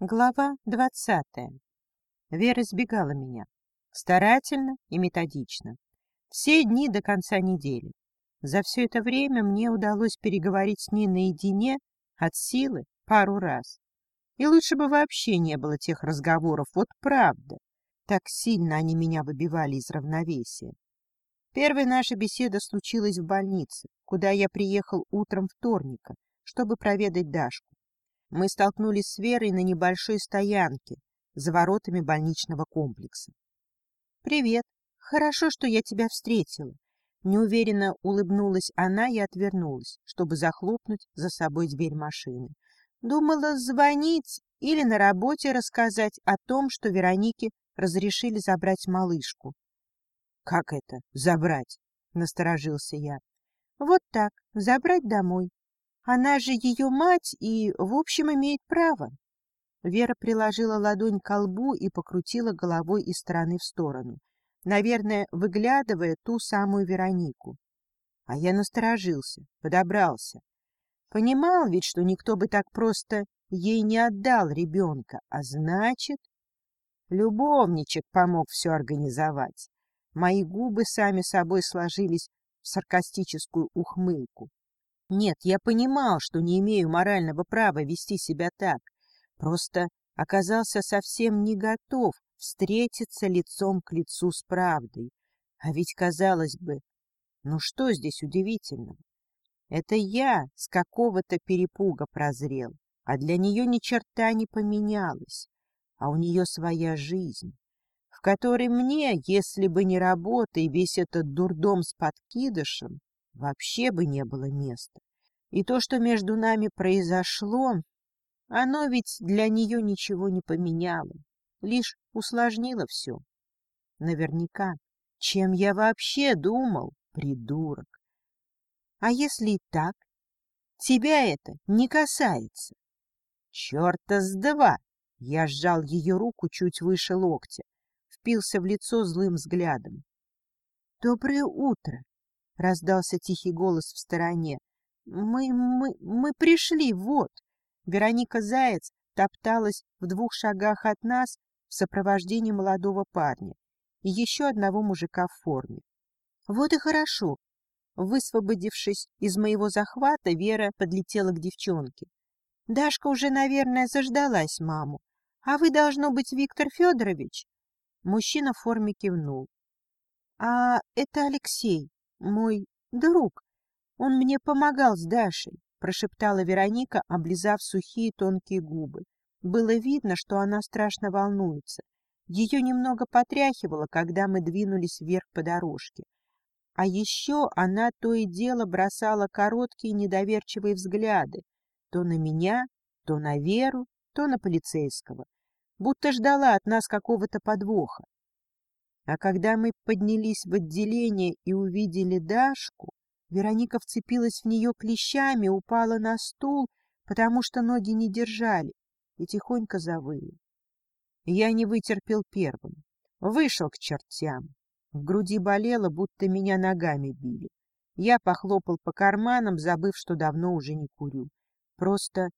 Глава двадцатая. Вера избегала меня. Старательно и методично. Все дни до конца недели. За все это время мне удалось переговорить с ней наедине от силы пару раз. И лучше бы вообще не было тех разговоров, вот правда. Так сильно они меня выбивали из равновесия. Первая наша беседа случилась в больнице, куда я приехал утром вторника, чтобы проведать Дашку мы столкнулись с Верой на небольшой стоянке за воротами больничного комплекса. «Привет. Хорошо, что я тебя встретила». Неуверенно улыбнулась она и отвернулась, чтобы захлопнуть за собой дверь машины. Думала звонить или на работе рассказать о том, что Веронике разрешили забрать малышку. «Как это забрать?» — насторожился я. «Вот так, забрать домой. Она же ее мать и, в общем, имеет право. Вера приложила ладонь к лбу и покрутила головой из стороны в сторону, наверное, выглядывая ту самую Веронику. А я насторожился, подобрался. Понимал ведь, что никто бы так просто ей не отдал ребенка, а значит... Любовничек помог все организовать. Мои губы сами собой сложились в саркастическую ухмылку. Нет, я понимал, что не имею морального права вести себя так. Просто оказался совсем не готов встретиться лицом к лицу с правдой. А ведь, казалось бы, ну что здесь удивительного? Это я с какого-то перепуга прозрел, а для нее ни черта не поменялось, а у нее своя жизнь, в которой мне, если бы не работа и весь этот дурдом с подкидышем, вообще бы не было места. И то, что между нами произошло, оно ведь для нее ничего не поменяло, лишь усложнило все. Наверняка. Чем я вообще думал, придурок? А если и так? Тебя это не касается. Черта с два! Я сжал ее руку чуть выше локтя, впился в лицо злым взглядом. — Доброе утро! — раздался тихий голос в стороне. — Мы, мы, мы пришли, вот. Вероника Заяц топталась в двух шагах от нас в сопровождении молодого парня и еще одного мужика в форме. Вот и хорошо. Высвободившись из моего захвата, Вера подлетела к девчонке. Дашка уже, наверное, заждалась маму. А вы, должно быть, Виктор Федорович? Мужчина в форме кивнул. — А это Алексей, мой друг. Он мне помогал с Дашей, — прошептала Вероника, облизав сухие тонкие губы. Было видно, что она страшно волнуется. Ее немного потряхивало, когда мы двинулись вверх по дорожке. А еще она то и дело бросала короткие недоверчивые взгляды то на меня, то на Веру, то на полицейского, будто ждала от нас какого-то подвоха. А когда мы поднялись в отделение и увидели Дашку, Вероника вцепилась в нее клещами, упала на стул, потому что ноги не держали, и тихонько завыла. Я не вытерпел первым. Вышел к чертям. В груди болело, будто меня ногами били. Я похлопал по карманам, забыв, что давно уже не курю. Просто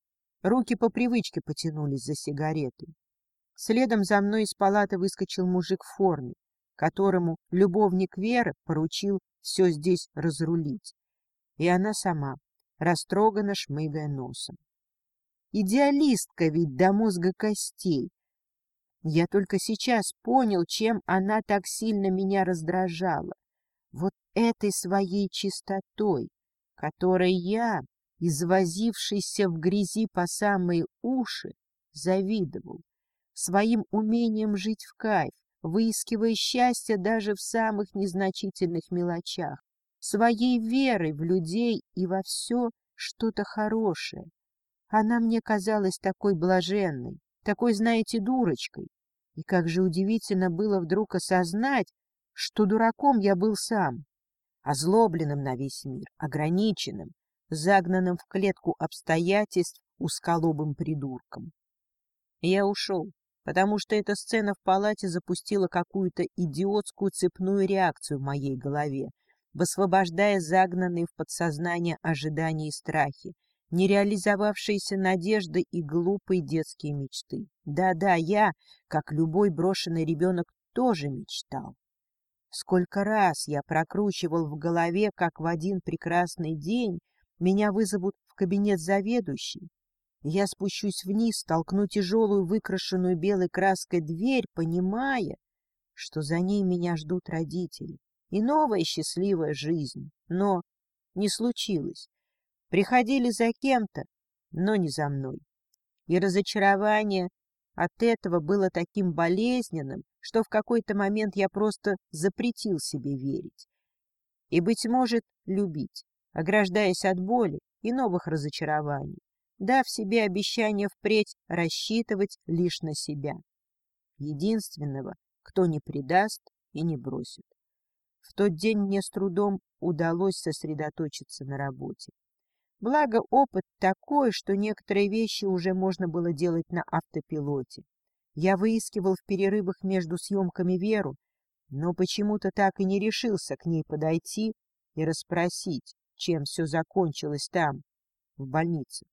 руки по привычке потянулись за сигаретой. Следом за мной из палаты выскочил мужик в форме которому любовник Веры поручил все здесь разрулить. И она сама, растроганно шмыгая носом. Идеалистка ведь до мозга костей. Я только сейчас понял, чем она так сильно меня раздражала. Вот этой своей чистотой, которой я, извозившийся в грязи по самые уши, завидовал, своим умением жить в кайф, выискивая счастье даже в самых незначительных мелочах, своей верой в людей и во все что-то хорошее. Она мне казалась такой блаженной, такой, знаете, дурочкой. И как же удивительно было вдруг осознать, что дураком я был сам, озлобленным на весь мир, ограниченным, загнанным в клетку обстоятельств усколобым придурком. Я ушел, потому что эта сцена в палате запустила какую-то идиотскую цепную реакцию в моей голове, высвобождая загнанные в подсознание ожидания и страхи, нереализовавшиеся надежды и глупые детские мечты. Да-да, я, как любой брошенный ребенок, тоже мечтал. Сколько раз я прокручивал в голове, как в один прекрасный день меня вызовут в кабинет заведующей. Я спущусь вниз, толкну тяжелую, выкрашенную белой краской дверь, понимая, что за ней меня ждут родители и новая счастливая жизнь. Но не случилось. Приходили за кем-то, но не за мной. И разочарование от этого было таким болезненным, что в какой-то момент я просто запретил себе верить. И, быть может, любить, ограждаясь от боли и новых разочарований, дав себе обещание впредь рассчитывать лишь на себя. Единственного, кто не предаст и не бросит. В тот день мне с трудом удалось сосредоточиться на работе. Благо, опыт такой, что некоторые вещи уже можно было делать на автопилоте. Я выискивал в перерывах между съемками Веру, но почему-то так и не решился к ней подойти и расспросить, чем все закончилось там, в больнице.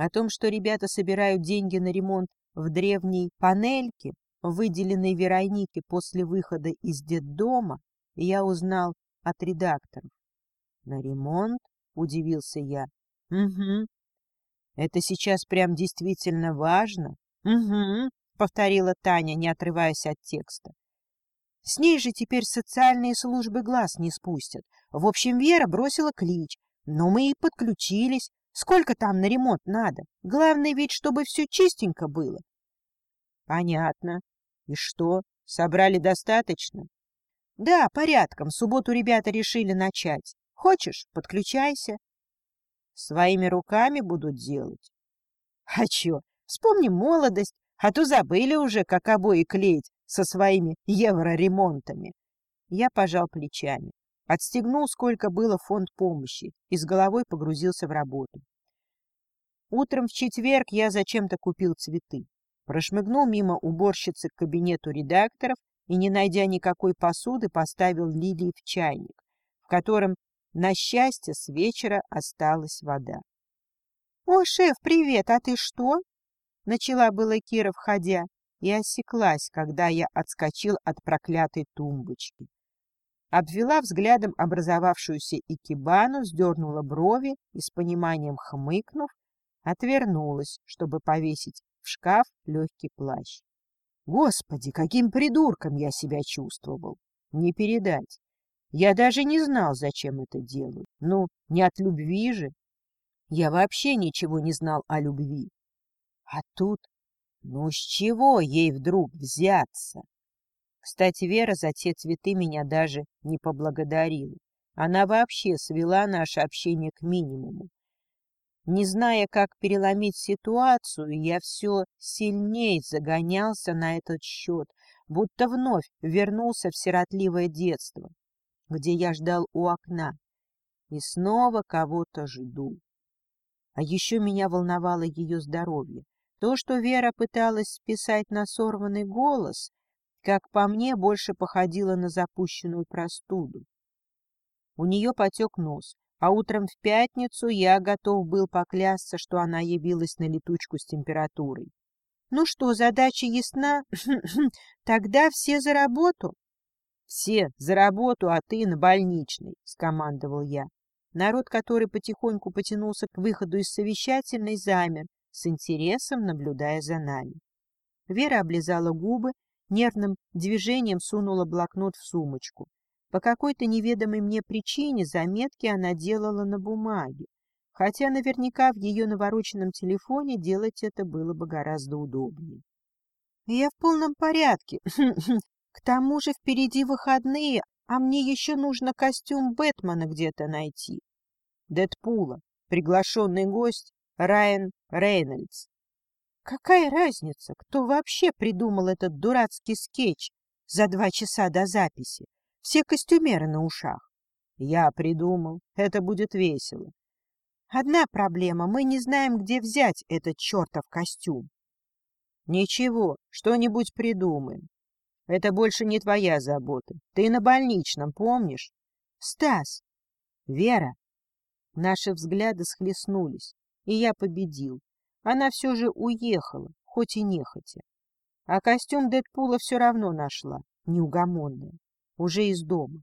О том, что ребята собирают деньги на ремонт в древней панельке, выделенной Веронике после выхода из детдома, я узнал от редакторов. — На ремонт? — удивился я. — Угу. — Это сейчас прям действительно важно? — Угу, — повторила Таня, не отрываясь от текста. С ней же теперь социальные службы глаз не спустят. В общем, Вера бросила клич, но мы и подключились. Сколько там на ремонт надо? Главное ведь, чтобы все чистенько было. Понятно. И что, собрали достаточно? Да, порядком. В субботу ребята решили начать. Хочешь, подключайся. Своими руками будут делать. А чё, вспомни молодость, а то забыли уже, как обои клеить со своими евроремонтами. Я пожал плечами, отстегнул, сколько было фонд помощи, и с головой погрузился в работу. Утром в четверг я зачем-то купил цветы. Прошмыгнул мимо уборщицы к кабинету редакторов и, не найдя никакой посуды, поставил лилии в чайник, в котором, на счастье, с вечера осталась вода. — О, шеф, привет, а ты что? — начала была Кира, входя, и осеклась, когда я отскочил от проклятой тумбочки. Обвела взглядом образовавшуюся икебану, сдернула брови и, с пониманием хмыкнув, отвернулась, чтобы повесить в шкаф легкий плащ. Господи, каким придурком я себя чувствовал! Не передать. Я даже не знал, зачем это делаю. Ну, не от любви же. Я вообще ничего не знал о любви. А тут, ну с чего ей вдруг взяться? Кстати, Вера за те цветы меня даже не поблагодарила. Она вообще свела наше общение к минимуму. Не зная, как переломить ситуацию, я все сильнее загонялся на этот счет, будто вновь вернулся в сиротливое детство, где я ждал у окна и снова кого-то жду. А еще меня волновало ее здоровье. То, что Вера пыталась списать на сорванный голос, как по мне, больше походило на запущенную простуду. У нее потек нос, а утром в пятницу я готов был поклясться, что она явилась на летучку с температурой. — Ну что, задача ясна? Тогда все за работу? — Все за работу, а ты на больничный, — скомандовал я. Народ, который потихоньку потянулся к выходу из совещательной, замер, с интересом наблюдая за нами. Вера облизала губы, нервным движением сунула блокнот в сумочку. По какой-то неведомой мне причине заметки она делала на бумаге, хотя наверняка в ее навороченном телефоне делать это было бы гораздо удобнее. «Я в полном порядке. К тому же впереди выходные, а мне еще нужно костюм Бэтмена где-то найти». Дэдпула, приглашенный гость Райан Рейнольдс. Какая разница, кто вообще придумал этот дурацкий скетч за два часа до записи? Все костюмеры на ушах. Я придумал. Это будет весело. Одна проблема. Мы не знаем, где взять этот чертов костюм. Ничего, что-нибудь придумаем. Это больше не твоя забота. Ты на больничном, помнишь? Стас! Вера! Наши взгляды схлестнулись. и я победил. Она все же уехала, хоть и нехотя. А костюм Дэдпула все равно нашла, неугомонная, уже из дома.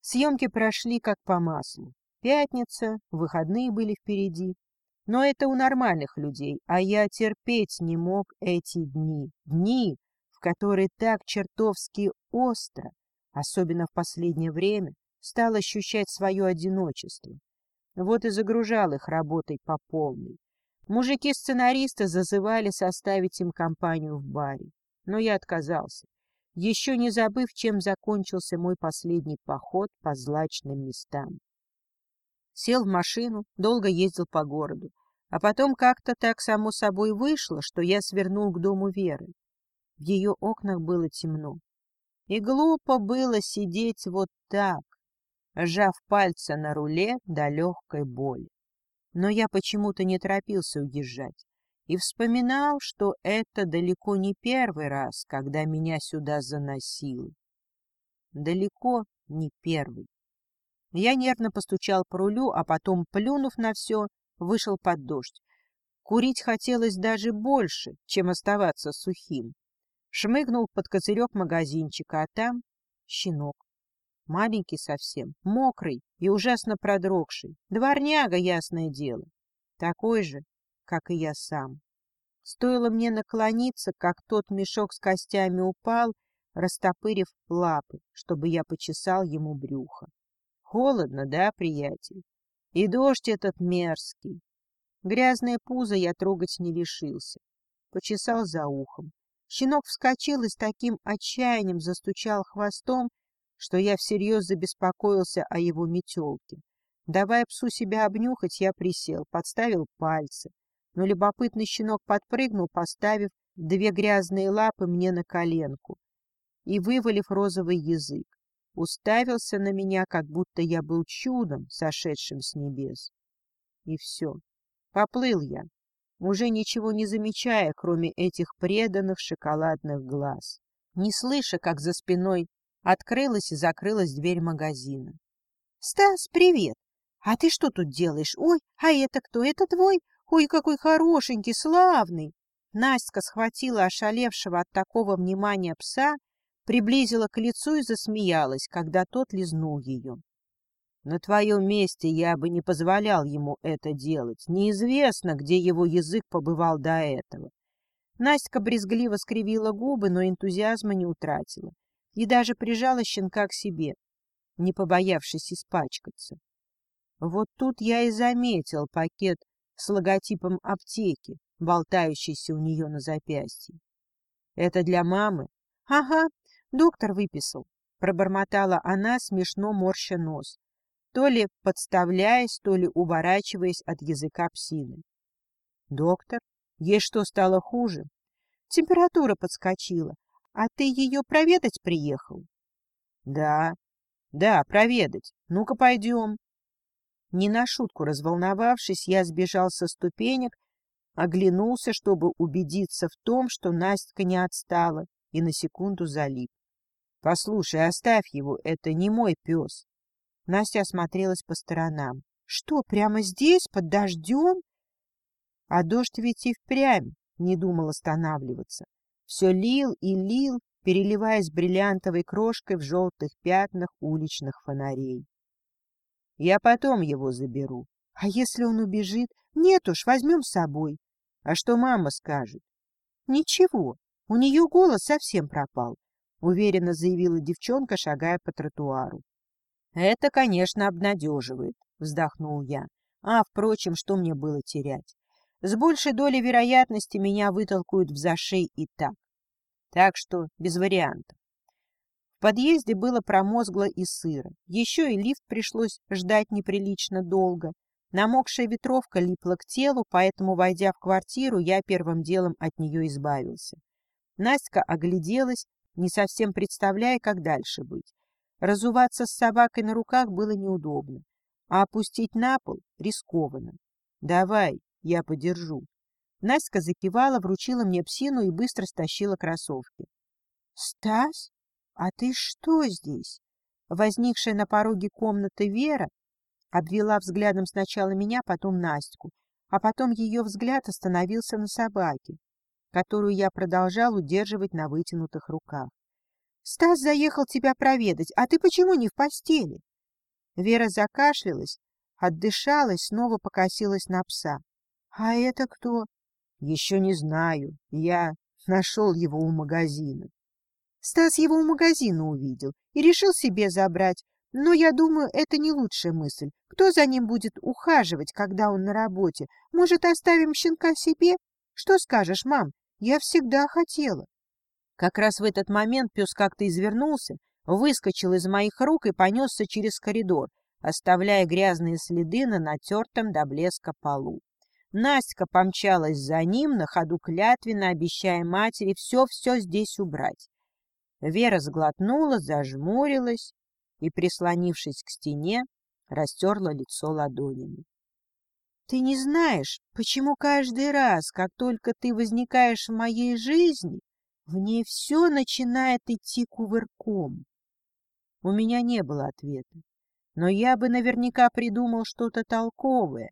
Съемки прошли как по маслу. Пятница, выходные были впереди. Но это у нормальных людей, а я терпеть не мог эти дни. Дни, в которые так чертовски остро, особенно в последнее время, стал ощущать свое одиночество. Вот и загружал их работой по полной. Мужики-сценаристы зазывали составить им компанию в баре, но я отказался, еще не забыв, чем закончился мой последний поход по злачным местам. Сел в машину, долго ездил по городу, а потом как-то так само собой вышло, что я свернул к дому Веры. В ее окнах было темно. И глупо было сидеть вот так, сжав пальцы на руле до легкой боли. Но я почему-то не торопился уезжать и вспоминал, что это далеко не первый раз, когда меня сюда заносило. Далеко не первый. Я нервно постучал по рулю, а потом, плюнув на все, вышел под дождь. Курить хотелось даже больше, чем оставаться сухим. Шмыгнул под козырек магазинчика, а там щенок маленький совсем, мокрый и ужасно продрогший. Дворняга, ясное дело. Такой же, как и я сам. Стоило мне наклониться, как тот мешок с костями упал, растопырив лапы, чтобы я почесал ему брюхо. Холодно, да, приятель? И дождь этот мерзкий. Грязное пузо я трогать не решился. Почесал за ухом. Щенок вскочил и с таким отчаянием застучал хвостом, что я всерьез забеспокоился о его метелке. Давая псу себя обнюхать, я присел, подставил пальцы. Но любопытный щенок подпрыгнул, поставив две грязные лапы мне на коленку и вывалив розовый язык. Уставился на меня, как будто я был чудом, сошедшим с небес. И все. Поплыл я, уже ничего не замечая, кроме этих преданных шоколадных глаз. Не слыша, как за спиной Открылась и закрылась дверь магазина. — Стас, привет! А ты что тут делаешь? Ой, а это кто? Это твой? Ой, какой хорошенький, славный! Настя схватила ошалевшего от такого внимания пса, приблизила к лицу и засмеялась, когда тот лизнул ее. На твоем месте я бы не позволял ему это делать. Неизвестно, где его язык побывал до этого. Настя брезгливо скривила губы, но энтузиазма не утратила и даже прижала щенка к себе, не побоявшись испачкаться. Вот тут я и заметил пакет с логотипом аптеки, болтающийся у нее на запястье. — Это для мамы? — Ага, доктор выписал, — пробормотала она, смешно морща нос, то ли подставляясь, то ли уворачиваясь от языка псины. — Доктор, ей что, стало хуже? Температура подскочила, а ты ее проведать приехал? — Да, да, проведать. Ну-ка, пойдем. Не на шутку разволновавшись, я сбежал со ступенек, оглянулся, чтобы убедиться в том, что Настя не отстала, и на секунду залип. — Послушай, оставь его, это не мой пес. Настя осмотрелась по сторонам. — Что, прямо здесь, под дождем? А дождь ведь и впрямь не думал останавливаться все лил и лил, переливаясь бриллиантовой крошкой в желтых пятнах уличных фонарей. Я потом его заберу. А если он убежит? Нет уж, возьмем с собой. А что мама скажет? Ничего, у нее голос совсем пропал, уверенно заявила девчонка, шагая по тротуару. Это, конечно, обнадеживает, вздохнул я. А, впрочем, что мне было терять? С большей долей вероятности меня вытолкают в зашей и так. Так что без вариантов. В подъезде было промозгло и сыро. Еще и лифт пришлось ждать неприлично долго. Намокшая ветровка липла к телу, поэтому, войдя в квартиру, я первым делом от нее избавился. Настя огляделась, не совсем представляя, как дальше быть. Разуваться с собакой на руках было неудобно, а опустить на пол рискованно. «Давай, я подержу». Настя закивала, вручила мне псину и быстро стащила кроссовки. — Стас, а ты что здесь? Возникшая на пороге комнаты Вера обвела взглядом сначала меня, потом Настю, а потом ее взгляд остановился на собаке, которую я продолжал удерживать на вытянутых руках. — Стас заехал тебя проведать, а ты почему не в постели? Вера закашлялась, отдышалась, снова покосилась на пса. — А это кто? — Еще не знаю. Я нашел его у магазина. Стас его у магазина увидел и решил себе забрать, но я думаю, это не лучшая мысль. Кто за ним будет ухаживать, когда он на работе? Может, оставим щенка себе? Что скажешь, мам? Я всегда хотела. Как раз в этот момент пес как-то извернулся, выскочил из моих рук и понесся через коридор, оставляя грязные следы на натертом до блеска полу. Настя помчалась за ним, на ходу клятвенно обещая матери все-все здесь убрать. Вера сглотнула, зажмурилась и, прислонившись к стене, растерла лицо ладонями. Ты не знаешь, почему каждый раз, как только ты возникаешь в моей жизни, в ней все начинает идти кувырком. У меня не было ответа, но я бы наверняка придумал что-то толковое,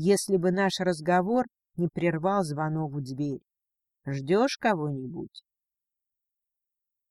если бы наш разговор не прервал звонок в дверь. Ждешь кого-нибудь?